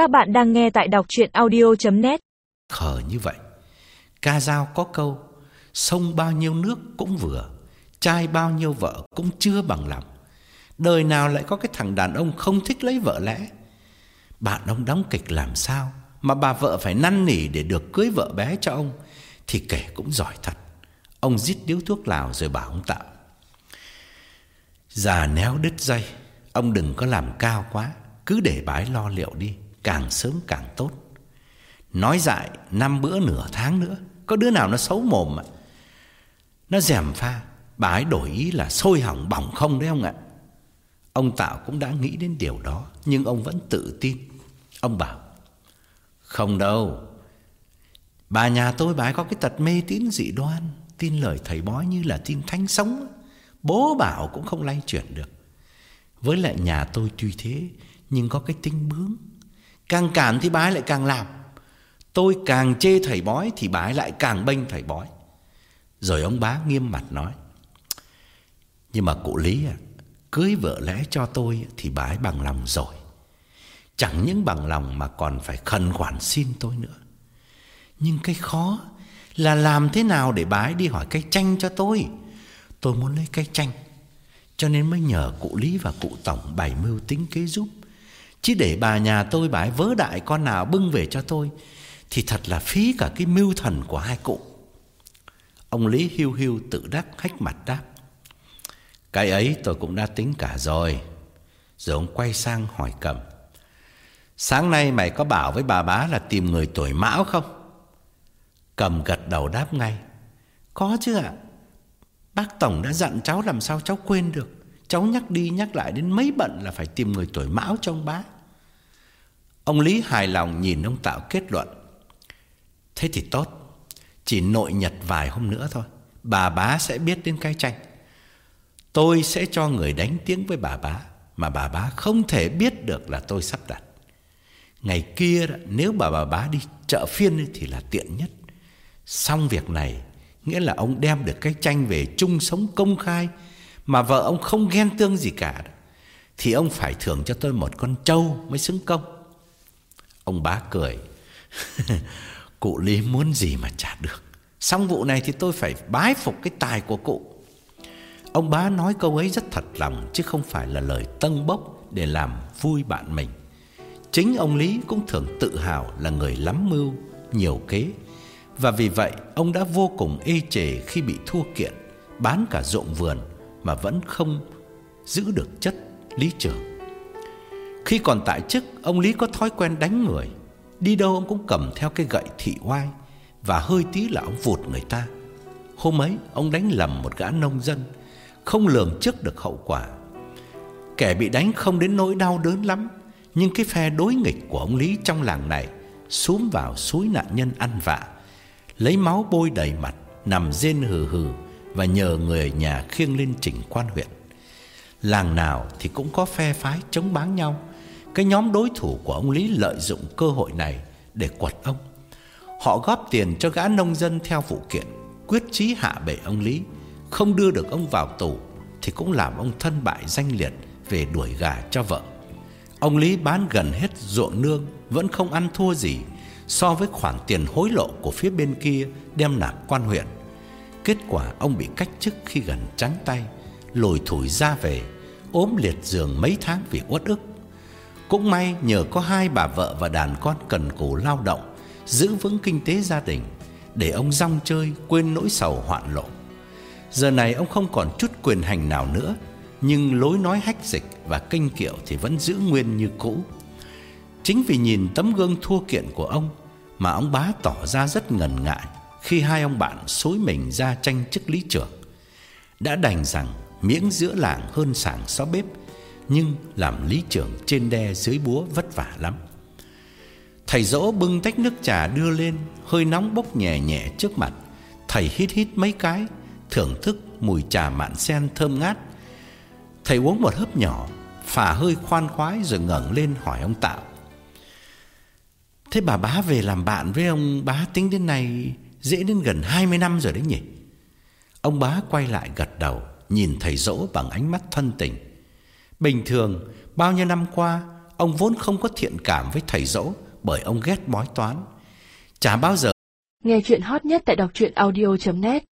Các bạn đang nghe tại đọc chuyện audio.net Khờ như vậy, Ca dao có câu, Sông bao nhiêu nước cũng vừa Trai bao nhiêu vợ cũng chưa bằng lòng. Đời nào lại có cái thằng đàn ông không thích lấy vợ lẽ? Bạn ông đóng kịch làm sao Mà bà vợ phải năn nỉ để được cưới vợ bé cho ông? Thì kể cũng giỏi thật, Ông rít điếu thuốc lào rồi bảo ông Tạo. Già néo đứt dây, Ông đừng có làm cao quá, Cứ để bái lo liệu đi. Càng sớm càng tốt. Nói dại năm bữa nửa tháng nữa, Có đứa nào nó xấu mồm ạ. Nó dèm pha, Bà ấy đổi ý là sôi hỏng bỏng không đấy ông ạ. Ông Tạo cũng đã nghĩ đến điều đó, Nhưng ông vẫn tự tin. Ông bảo, Không đâu. Bà nhà tôi, bà ấy có cái tật mê tín dị đoan, Tin lời thầy bói như là tin thánh sống Bố bảo cũng không lay chuyển được. Với lại nhà tôi tuy thế, Nhưng có cái tính bướng. Càng cản thì bà ấy lại càng làm. Tôi càng chê thầy bói Thì bà ấy lại càng bênh thầy bói. Rồi ông bá nghiêm mặt nói Nhưng mà cụ Lý à Cưới vợ lẽ cho tôi Thì bà ấy bằng lòng rồi. Chẳng những bằng lòng mà còn phải khẩn khoản xin tôi nữa. Nhưng cái khó Là làm thế nào để bà ấy đi hỏi cây tranh cho tôi? Tôi muốn lấy cây tranh, Cho nên mới nhờ cụ Lý và cụ Tổng bày mưu tính kế giúp. Chứ để bà nhà tôi, bà ấy vớ đại, con nào bưng về cho tôi, Thì thật là phí cả cái mưu thần của hai cụ. Ông Lý hưu hưu tự đắc hách mặt đáp, Cái ấy tôi cũng đã tính cả rồi. Rồi ông quay sang hỏi cầm, Sáng nay mày có bảo với bà bá là tìm người tuổi mão không? Cầm gật đầu đáp ngay, Có chứ ạ. Bác Tổng đã dặn cháu làm sao cháu quên được. Cháu nhắc đi nhắc lại đến mấy bận là phải tìm người tuổi mão cho ông bá. Ông Lý hài lòng nhìn ông Tạo kết luận. Thế thì tốt, Chỉ nội nhật vài hôm nữa thôi, Bà bá sẽ biết đến cái tranh. Tôi sẽ cho người đánh tiếng với bà bá, Mà bà bá không thể biết được là tôi sắp đặt. Ngày kia, nếu bà bà bá đi chợ phiên thì là tiện nhất. Xong việc này, Nghĩa là ông đem được cái tranh về chung sống công khai mà vợ ông không ghen tương gì cả. Thì ông phải thưởng cho tôi một con trâu mới xứng công. Ông bá cười. Cụ Lý muốn gì mà trả được? Xong vụ này thì tôi phải bái phục cái tài của cụ. Ông bá nói câu ấy rất thật lòng Chứ không phải là lời tân bốc Để làm vui bạn mình. Chính ông Lý cũng thường tự hào Là người lắm mưu, nhiều kế. Và vì vậy ông đã vô cùng ê chề Khi bị thua kiện Bán cả ruộng vườn mà vẫn không giữ được chất lý trưởng Khi còn tại chức, Ông Lý có thói quen đánh người. Đi đâu ông cũng cầm theo cái gậy thị oai Và hơi tí là ông vụt người ta. Hôm ấy, ông đánh lầm một gã nông dân, Không lường trước được hậu quả. Kẻ bị đánh không đến nỗi đau đớn lắm, Nhưng cái phe đối nghịch của ông Lý trong làng này Xuống vào suối nạn nhân ăn vạ, Lấy máu bôi đầy mặt, Nằm rên hừ hừ và nhờ người nhà khiêng lên chỉnh quan huyện Làng nào thì cũng có phe phái chống báng nhau cái nhóm đối thủ của ông Lý lợi dụng cơ hội này để quật ông. Họ góp tiền cho gã nông dân theo vụ kiện, quyết chí hạ bệ ông Lý, không đưa được ông vào tù thì cũng làm ông thân bại danh liệt về đuổi gà cho vợ. Ông Lý bán gần hết ruộng nương vẫn không ăn thua gì so với khoản tiền hối lộ của phía bên kia đem nạp quan huyện. Kết quả ông bị cách chức khi gần trắng tay, lồi thủi ra về, ốm liệt giường mấy tháng vì uất ức. Cũng may nhờ có hai bà vợ và đàn con cần cù lao động Giữ vững kinh tế gia đình Để ông rong chơi quên nỗi sầu hoạn lộ. Giờ này ông không còn chút quyền hành nào nữa Nhưng lối nói hách dịch và kinh kiệu thì vẫn giữ nguyên như cũ. Chính vì nhìn tấm gương thua kiện của ông Mà ông bá tỏ ra rất ngần ngại. Khi hai ông bạn xối mình ra tranh chức lý trưởng Đã đành rằng miếng giữa làng hơn sảng xó bếp nhưng làm lý trưởng trên đe dưới búa vất vả lắm. Thầy dỗ bưng tách nước trà đưa lên, hơi nóng bốc nhẹ nhẹ trước mặt. Thầy hít hít mấy cái, thưởng thức mùi trà mạn sen thơm ngát. Thầy uống một hớp nhỏ, phả hơi khoan khoái rồi ngẩng lên hỏi ông Tạo. Thế bà bá về làm bạn với ông bá tính đến nay dễ đến gần 20 năm rồi đấy nhỉ? Ông bá quay lại gật đầu, nhìn thầy dỗ bằng ánh mắt thân tình. Bình thường bao nhiêu năm qua Ông vốn không có thiện cảm với thầy dỗ bởi ông ghét bói toán. Chả bao giờ Nghe chuyện hot nhất tại đọc truyện audio.net